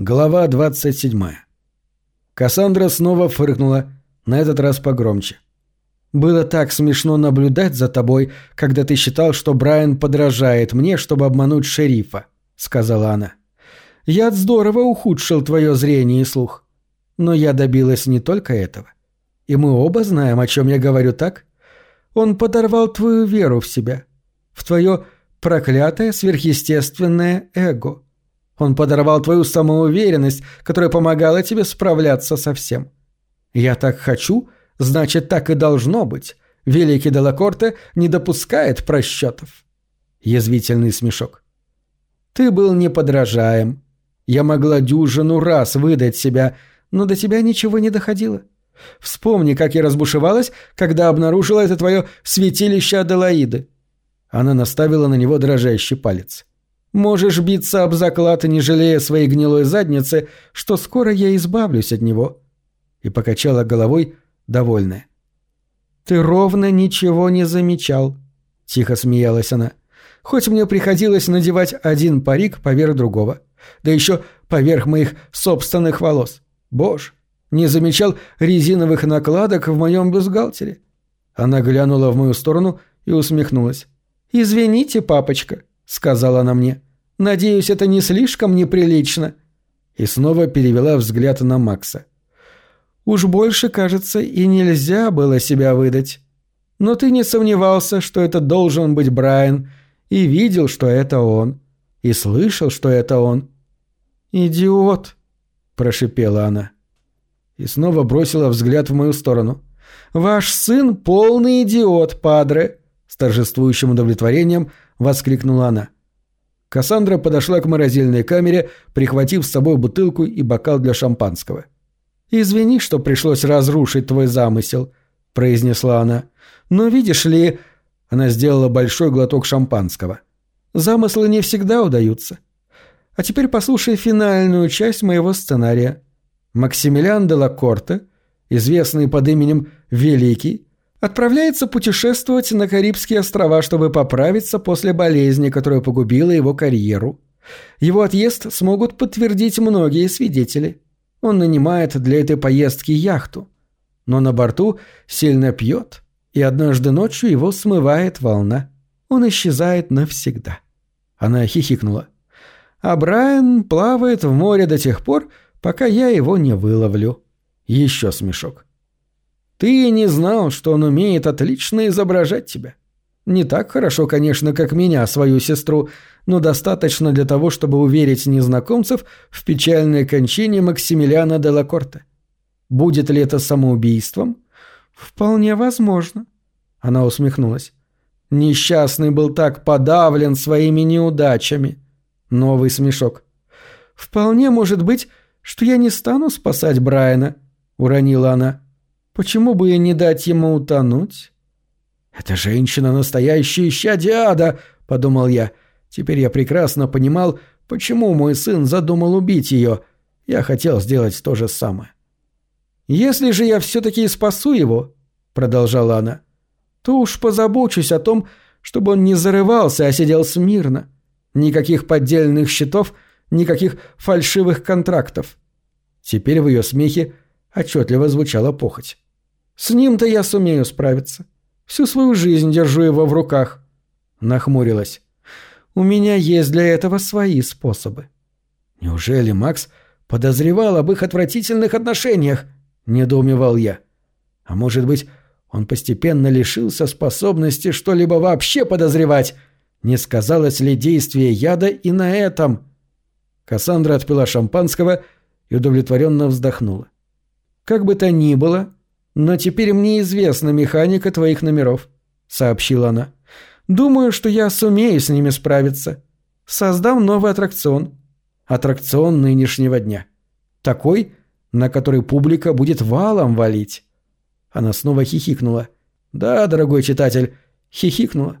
Глава 27. Кассандра снова фыркнула, на этот раз погромче. «Было так смешно наблюдать за тобой, когда ты считал, что Брайан подражает мне, чтобы обмануть шерифа», — сказала она. «Я здорово ухудшил твое зрение и слух. Но я добилась не только этого. И мы оба знаем, о чем я говорю, так? Он подорвал твою веру в себя, в твое проклятое сверхъестественное эго». Он подорвал твою самоуверенность, которая помогала тебе справляться со всем. Я так хочу, значит, так и должно быть. Великий Делакорте не допускает просчетов. Язвительный смешок. Ты был неподражаем. Я могла дюжину раз выдать себя, но до тебя ничего не доходило. Вспомни, как я разбушевалась, когда обнаружила это твое святилище Аделаиды. Она наставила на него дрожащий палец. Можешь биться об заклад, не жалея своей гнилой задницы, что скоро я избавлюсь от него». И покачала головой, довольная. «Ты ровно ничего не замечал», — тихо смеялась она. «Хоть мне приходилось надевать один парик поверх другого, да еще поверх моих собственных волос. Боже, не замечал резиновых накладок в моем бюстгальтере». Она глянула в мою сторону и усмехнулась. «Извините, папочка, сказала она мне. «Надеюсь, это не слишком неприлично». И снова перевела взгляд на Макса. «Уж больше, кажется, и нельзя было себя выдать. Но ты не сомневался, что это должен быть Брайан, и видел, что это он, и слышал, что это он». «Идиот!» – прошипела она. И снова бросила взгляд в мою сторону. «Ваш сын полный идиот, падре!» С торжествующим удовлетворением – воскликнула она. Кассандра подошла к морозильной камере, прихватив с собой бутылку и бокал для шампанского. «Извини, что пришлось разрушить твой замысел», – произнесла она. «Но видишь ли...» – она сделала большой глоток шампанского. «Замыслы не всегда удаются. А теперь послушай финальную часть моего сценария. Максимилиан де Лакорте, известный под именем Великий, отправляется путешествовать на Карибские острова, чтобы поправиться после болезни, которая погубила его карьеру. Его отъезд смогут подтвердить многие свидетели. Он нанимает для этой поездки яхту. Но на борту сильно пьет, и однажды ночью его смывает волна. Он исчезает навсегда. Она хихикнула. А Брайан плавает в море до тех пор, пока я его не выловлю. Еще смешок. Ты не знал, что он умеет отлично изображать тебя. Не так хорошо, конечно, как меня, свою сестру, но достаточно для того, чтобы уверить незнакомцев в печальной кончине Максимилиана де Лакорте. Будет ли это самоубийством? Вполне возможно. Она усмехнулась. Несчастный был так подавлен своими неудачами. Новый смешок. Вполне может быть, что я не стану спасать Брайана, уронила она. Почему бы и не дать ему утонуть? «Эта женщина настоящая исчадие ада», — подумал я. Теперь я прекрасно понимал, почему мой сын задумал убить ее. Я хотел сделать то же самое. «Если же я все-таки спасу его», — продолжала она, — «то уж позабочусь о том, чтобы он не зарывался, а сидел смирно. Никаких поддельных счетов, никаких фальшивых контрактов». Теперь в ее смехе отчетливо звучала похоть. С ним-то я сумею справиться. Всю свою жизнь держу его в руках. Нахмурилась. У меня есть для этого свои способы. Неужели Макс подозревал об их отвратительных отношениях? Недоумевал я. А может быть, он постепенно лишился способности что-либо вообще подозревать? Не сказалось ли действие яда и на этом? Кассандра отпила шампанского и удовлетворенно вздохнула. Как бы то ни было, «Но теперь мне известна механика твоих номеров», — сообщила она. «Думаю, что я сумею с ними справиться. Создам новый аттракцион. Аттракцион нынешнего дня. Такой, на который публика будет валом валить». Она снова хихикнула. «Да, дорогой читатель, хихикнула.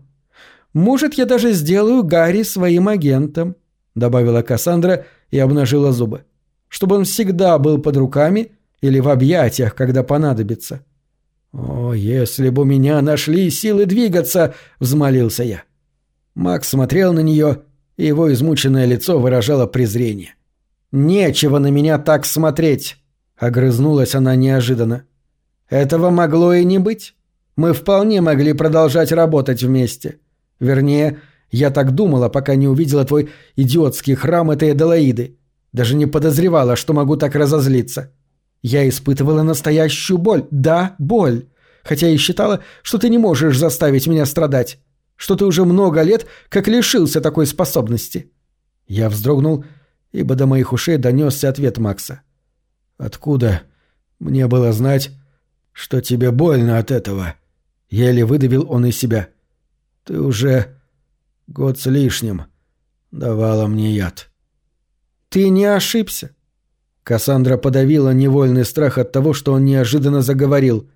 Может, я даже сделаю Гарри своим агентом», — добавила Кассандра и обнажила зубы. «Чтобы он всегда был под руками или в объятиях, когда понадобится. «О, если бы у меня нашли силы двигаться!» — взмолился я. Макс смотрел на нее, и его измученное лицо выражало презрение. «Нечего на меня так смотреть!» — огрызнулась она неожиданно. «Этого могло и не быть. Мы вполне могли продолжать работать вместе. Вернее, я так думала, пока не увидела твой идиотский храм этой Эделаиды. Даже не подозревала, что могу так разозлиться. Я испытывала настоящую боль. Да, боль. Хотя и считала, что ты не можешь заставить меня страдать. Что ты уже много лет как лишился такой способности. Я вздрогнул, ибо до моих ушей донесся ответ Макса. «Откуда мне было знать, что тебе больно от этого?» Еле выдавил он из себя. «Ты уже год с лишним давала мне яд». «Ты не ошибся». Кассандра подавила невольный страх от того, что он неожиданно заговорил.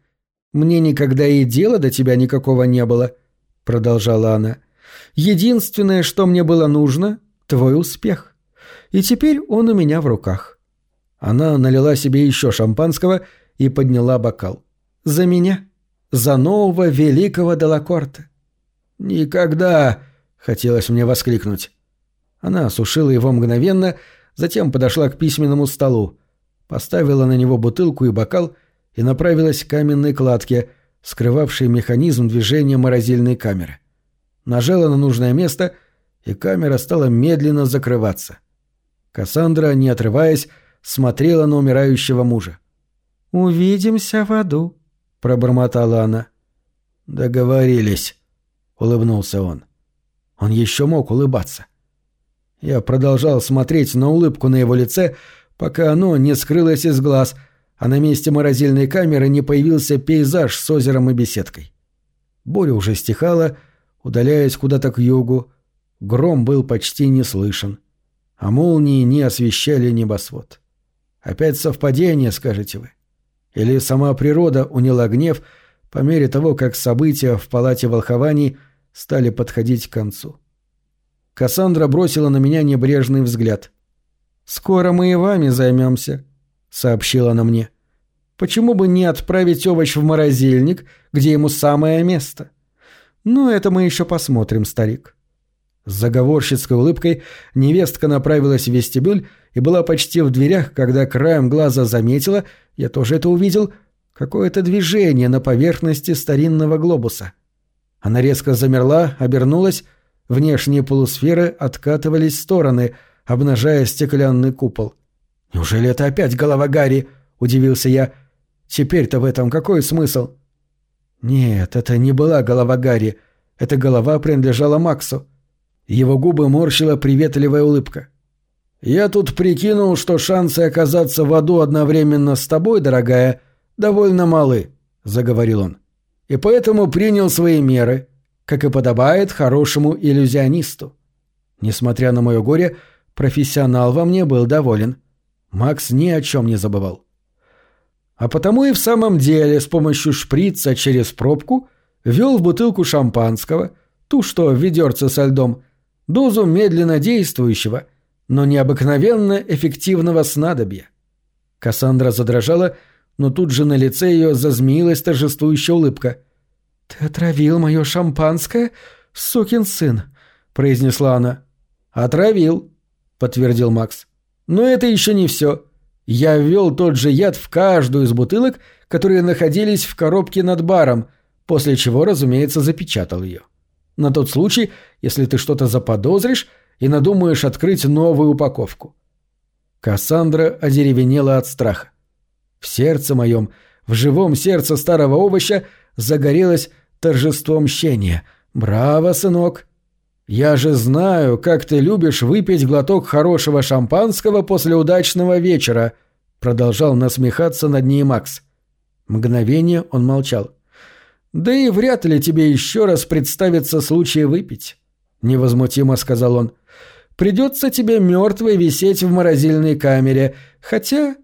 «Мне никогда и дела до тебя никакого не было», — продолжала она. «Единственное, что мне было нужно — твой успех. И теперь он у меня в руках». Она налила себе еще шампанского и подняла бокал. «За меня. За нового великого Делакорта». «Никогда!» — хотелось мне воскликнуть. Она осушила его мгновенно, затем подошла к письменному столу, поставила на него бутылку и бокал и направилась к каменной кладке, скрывавшей механизм движения морозильной камеры. Нажала на нужное место, и камера стала медленно закрываться. Кассандра, не отрываясь, смотрела на умирающего мужа. «Увидимся в аду», — пробормотала она. «Договорились», — улыбнулся он. Он еще мог улыбаться. Я продолжал смотреть на улыбку на его лице, пока оно не скрылось из глаз, а на месте морозильной камеры не появился пейзаж с озером и беседкой. Буря уже стихала, удаляясь куда-то к югу. Гром был почти не слышен, а молнии не освещали небосвод. Опять совпадение, скажете вы? Или сама природа уняла гнев по мере того, как события в палате волхований стали подходить к концу? Кассандра бросила на меня небрежный взгляд. «Скоро мы и вами займемся», — сообщила она мне. «Почему бы не отправить овощ в морозильник, где ему самое место?» «Ну, это мы еще посмотрим, старик». С заговорщицкой улыбкой невестка направилась в вестибюль и была почти в дверях, когда краем глаза заметила, я тоже это увидел, какое-то движение на поверхности старинного глобуса. Она резко замерла, обернулась Внешние полусферы откатывались в стороны, обнажая стеклянный купол. «Неужели это опять голова Гарри?» — удивился я. «Теперь-то в этом какой смысл?» «Нет, это не была голова Гарри. Эта голова принадлежала Максу». Его губы морщила приветливая улыбка. «Я тут прикинул, что шансы оказаться в аду одновременно с тобой, дорогая, довольно малы», — заговорил он. «И поэтому принял свои меры как и подобает хорошему иллюзионисту. Несмотря на мое горе, профессионал во мне был доволен. Макс ни о чем не забывал. А потому и в самом деле с помощью шприца через пробку ввел в бутылку шампанского, ту, что в ведерце со льдом, дозу медленно действующего, но необыкновенно эффективного снадобья. Кассандра задрожала, но тут же на лице ее зазмеилась торжествующая улыбка – «Ты отравил мое шампанское, сукин сын», — произнесла она. «Отравил», — подтвердил Макс. «Но это еще не все. Я ввел тот же яд в каждую из бутылок, которые находились в коробке над баром, после чего, разумеется, запечатал ее. На тот случай, если ты что-то заподозришь и надумаешь открыть новую упаковку». Кассандра одеревенела от страха. В сердце моем, в живом сердце старого овоща, загорелась торжество мщения. «Браво, сынок!» «Я же знаю, как ты любишь выпить глоток хорошего шампанского после удачного вечера», — продолжал насмехаться над ней Макс. Мгновение он молчал. «Да и вряд ли тебе еще раз представится случай выпить», — невозмутимо сказал он. «Придется тебе мертвой висеть в морозильной камере, хотя...»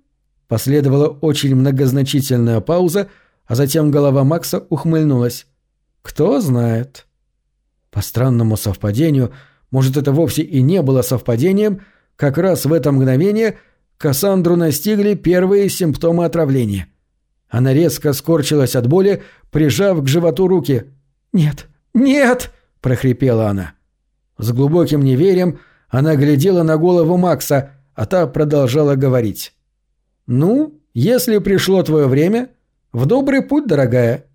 Последовала очень многозначительная пауза, а затем голова Макса ухмыльнулась. Кто знает. По странному совпадению, может, это вовсе и не было совпадением, как раз в это мгновение Кассандру настигли первые симптомы отравления. Она резко скорчилась от боли, прижав к животу руки. «Нет! Нет!» – прохрипела она. С глубоким неверием она глядела на голову Макса, а та продолжала говорить. «Ну, если пришло твое время, в добрый путь, дорогая.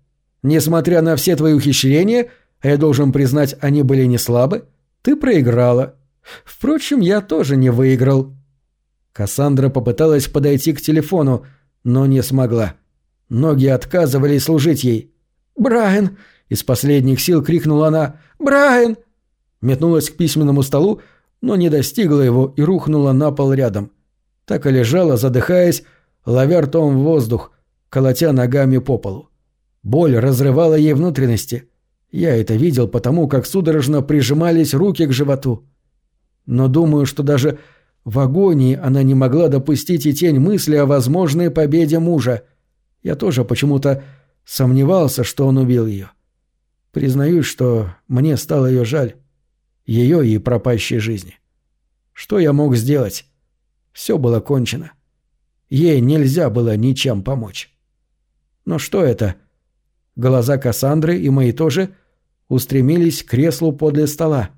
Несмотря на все твои ухищрения, а я должен признать, они были не слабы, ты проиграла. Впрочем, я тоже не выиграл». Кассандра попыталась подойти к телефону, но не смогла. Ноги отказывались служить ей. «Брайан!» — из последних сил крикнула она. «Брайан!» Метнулась к письменному столу, но не достигла его и рухнула на пол рядом. Так и лежала, задыхаясь, ловя ртом в воздух, колотя ногами по полу. Боль разрывала ей внутренности. Я это видел потому, как судорожно прижимались руки к животу. Но думаю, что даже в агонии она не могла допустить и тень мысли о возможной победе мужа. Я тоже почему-то сомневался, что он убил ее. Признаюсь, что мне стало ее жаль. Ее и пропащей жизни. Что я мог сделать? Все было кончено. Ей нельзя было ничем помочь. Но что это? Глаза Кассандры и мои тоже устремились к креслу подле стола.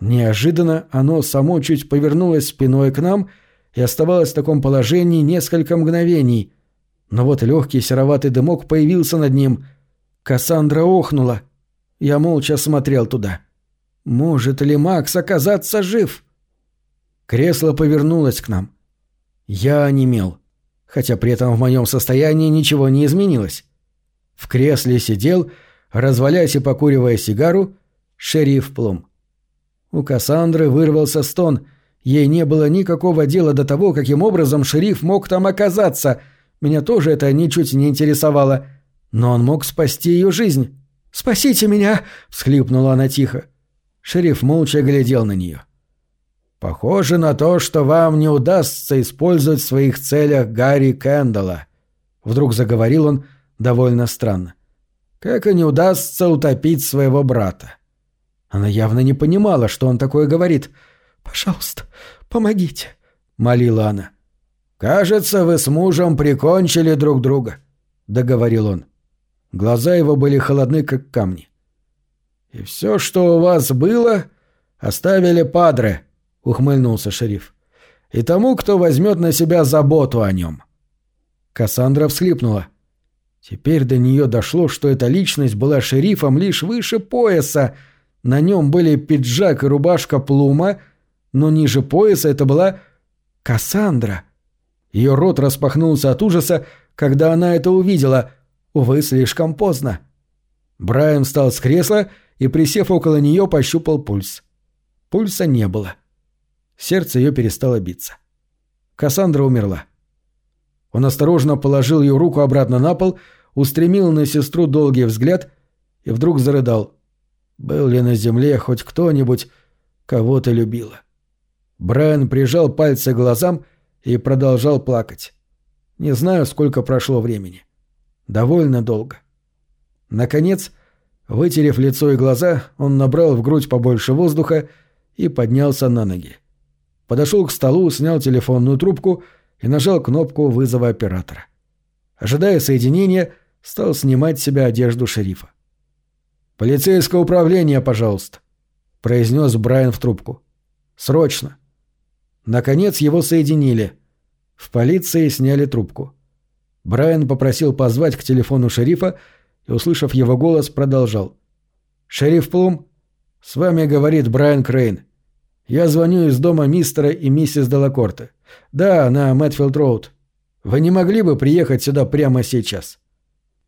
Неожиданно оно само чуть повернулось спиной к нам и оставалось в таком положении несколько мгновений. Но вот легкий сероватый дымок появился над ним. Кассандра охнула. Я молча смотрел туда. Может ли Макс оказаться жив? Кресло повернулось к нам. Я онемел, хотя при этом в моем состоянии ничего не изменилось. В кресле сидел, развалясь и покуривая сигару, шериф Плум. У Кассандры вырвался стон. Ей не было никакого дела до того, каким образом шериф мог там оказаться. Меня тоже это ничуть не интересовало. Но он мог спасти ее жизнь. «Спасите меня!» — всхлипнула она тихо. Шериф молча глядел на нее. «Похоже на то, что вам не удастся использовать в своих целях Гарри Кэндалла», — вдруг заговорил он довольно странно. «Как и не удастся утопить своего брата. Она явно не понимала, что он такое говорит. «Пожалуйста, помогите», — молила она. «Кажется, вы с мужем прикончили друг друга», — договорил он. Глаза его были холодны, как камни. «И все, что у вас было, оставили падре», — ухмыльнулся шериф. «И тому, кто возьмет на себя заботу о нем». Кассандра всхлипнула. Теперь до нее дошло, что эта личность была шерифом лишь выше пояса, — на нем были пиджак и рубашка Плума, но ниже пояса это была Кассандра. Ее рот распахнулся от ужаса, когда она это увидела. Увы, слишком поздно. Брайан встал с кресла и, присев около нее, пощупал пульс. Пульса не было. Сердце ее перестало биться. Кассандра умерла. Он осторожно положил ее руку обратно на пол, устремил на сестру долгий взгляд и вдруг зарыдал. Был ли на земле хоть кто-нибудь, кого ты любила? Брайан прижал пальцы к глазам и продолжал плакать. Не знаю, сколько прошло времени. Довольно долго. Наконец, вытерев лицо и глаза, он набрал в грудь побольше воздуха и поднялся на ноги. Подошел к столу, снял телефонную трубку и нажал кнопку вызова оператора. Ожидая соединения, стал снимать с себя одежду шерифа. «Полицейское управление, пожалуйста», — произнес Брайан в трубку. «Срочно». Наконец его соединили. В полиции сняли трубку. Брайан попросил позвать к телефону шерифа и, услышав его голос, продолжал. «Шериф Плум, с вами говорит Брайан Крейн. Я звоню из дома мистера и миссис Делакорте. Да, на Мэтфилд Роуд. Вы не могли бы приехать сюда прямо сейчас?»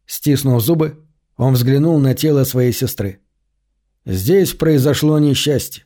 Стиснув зубы, он взглянул на тело своей сестры. «Здесь произошло несчастье.